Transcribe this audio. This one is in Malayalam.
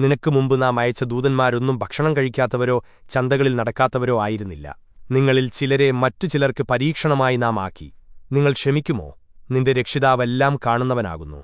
നിനക്ക് മുമ്പ് നാം അയച്ച ദൂതന്മാരൊന്നും ഭക്ഷണം കഴിക്കാത്തവരോ ചന്തകളിൽ നടക്കാത്തവരോ ആയിരുന്നില്ല. നിങ്ങളിൽ ചിലരെ മറ്റു ചിലർക്ക് പരീക്ഷണമായി നാം ആക്കി. നിങ്ങൾ ക്ഷമിക്കുമോ? നിന്റെ രക്ഷിതാവെല്ലാം കാണുന്നവനാകുന്നു.